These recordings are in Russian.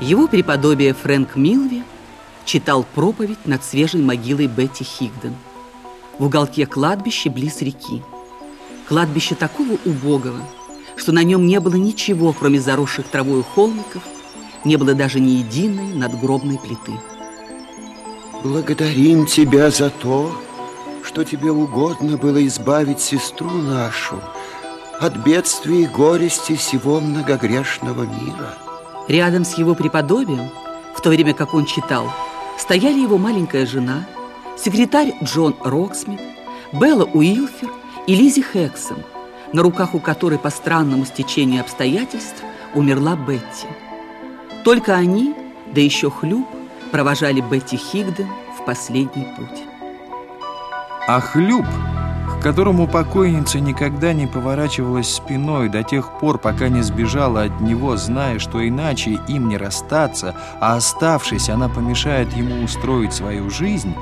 Его преподобие Фрэнк Милви читал проповедь над свежей могилой Бетти Хигден в уголке кладбища близ реки. Кладбище такого убогого, что на нем не было ничего, кроме заросших травою холмиков, не было даже ни единой надгробной плиты. Благодарим Тебя за то, что Тебе угодно было избавить сестру нашу от бедствий и горести всего многогрешного мира. Рядом с его преподобием, в то время как он читал, стояли его маленькая жена, секретарь Джон Роксмит, Белла Уилфер и Лиззи Хексем, на руках у которой по странному стечению обстоятельств умерла Бетти. Только они, да еще Хлюп, провожали Бетти Хигден в последний путь. А Хлюп, которому покойница никогда не поворачивалась спиной до тех пор, пока не сбежала от него, зная, что иначе им не расстаться, а оставшись, она помешает ему устроить свою жизнь,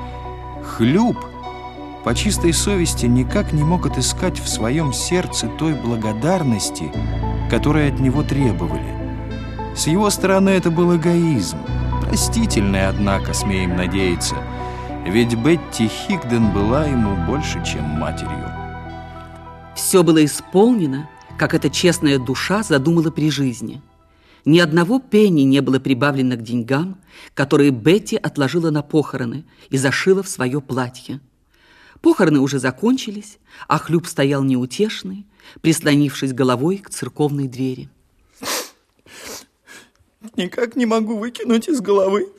Хлюп по чистой совести никак не мог отыскать в своем сердце той благодарности, которой от него требовали. С его стороны это был эгоизм, простительный, однако, смеем надеяться, ведь Бетти Хигден была ему больше, чем матерью. Все было исполнено, как эта честная душа задумала при жизни. Ни одного пенни не было прибавлено к деньгам, которые Бетти отложила на похороны и зашила в свое платье. Похороны уже закончились, а хлюп стоял неутешный, прислонившись головой к церковной двери. Никак не могу выкинуть из головы,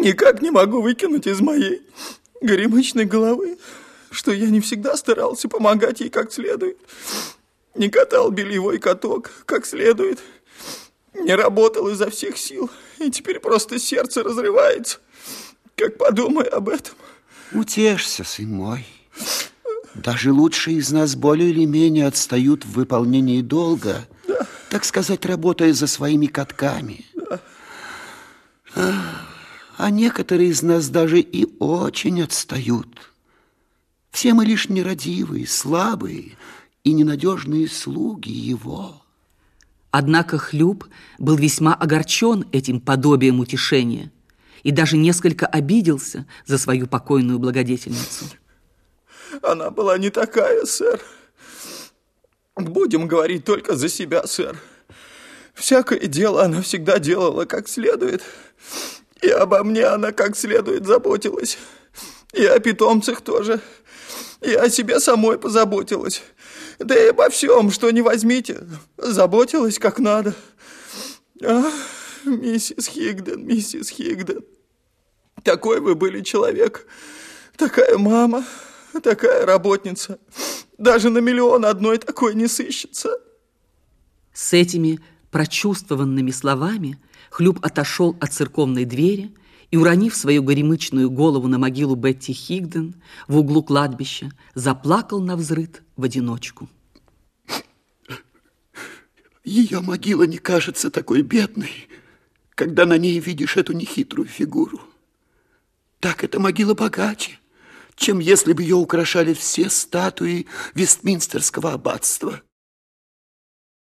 никак не могу выкинуть из моей горемычной головы, что я не всегда старался помогать ей как следует, не катал бельевой каток как следует, не работал изо всех сил, и теперь просто сердце разрывается, как подумаю об этом. Утешься, сын мой. Даже лучшие из нас более или менее отстают в выполнении долга, да. так сказать, работая за своими катками. Да. А некоторые из нас даже и очень отстают. Все мы лишь нерадивые, слабые и ненадежные слуги его. Однако Хлюб был весьма огорчен этим подобием утешения – и даже несколько обиделся за свою покойную благодетельницу. Она была не такая, сэр. Будем говорить только за себя, сэр. Всякое дело она всегда делала как следует. И обо мне она как следует заботилась. И о питомцах тоже. И о себе самой позаботилась. Да и обо всем, что не возьмите, заботилась как надо. Ах, миссис Хигден, миссис Хигден. Такой вы были человек, такая мама, такая работница. Даже на миллион одной такой не сыщется. С этими прочувствованными словами Хлюб отошел от церковной двери и, уронив свою горемычную голову на могилу Бетти Хигден в углу кладбища, заплакал на взрыд в одиночку. Ее могила не кажется такой бедной, когда на ней видишь эту нехитрую фигуру. Так эта могила богаче, чем если бы ее украшали все статуи Вестминстерского аббатства.